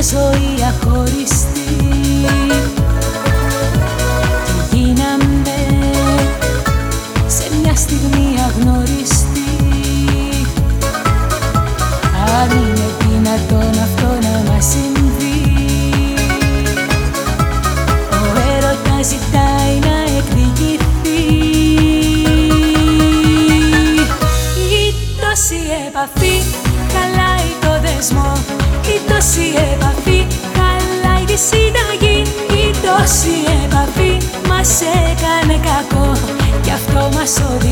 μια ζωή αχωριστή. Και γίναμε σε μια στιγμή αγνωριστή. Αν είναι δυνατόν αυτό να μας συμβεί. Ο έρωτας ζητάει να εκδικηθεί. Η τόση επαφή χαλάει το δεσμό Η τόση επαφή χαλάει τη συνταγή Η τόση επαφή μας έκανε κακό. Κι αυτό μας οδηγεί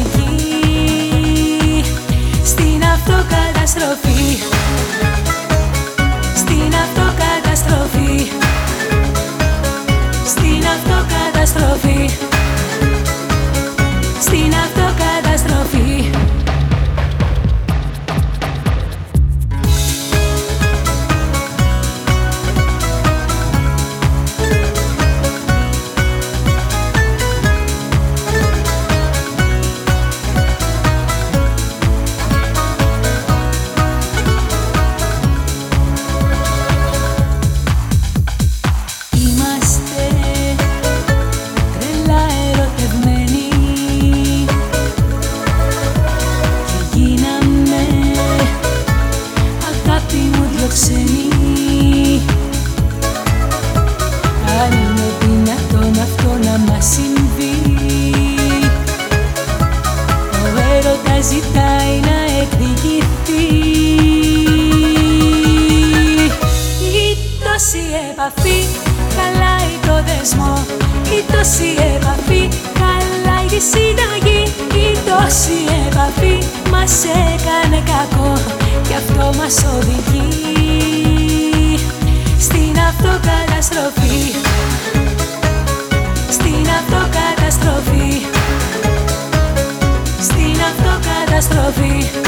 τόση επαφή χαλάει το δεσμό Η τόση επαφή χαλάει τη συνταγή Η τόση επαφή μας έκανε κακό Κι αυτό μας οδηγεί στην αυτοκαταστροφή. Στην αυτοκαταστροφή. Στην αυτοκαταστροφή